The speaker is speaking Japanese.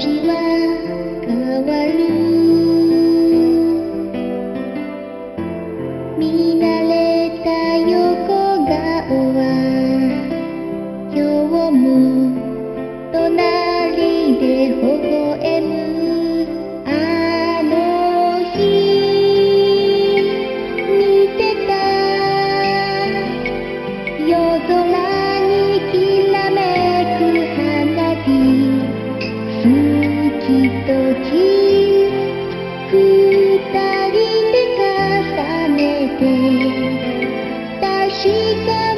街は人で重ねて確か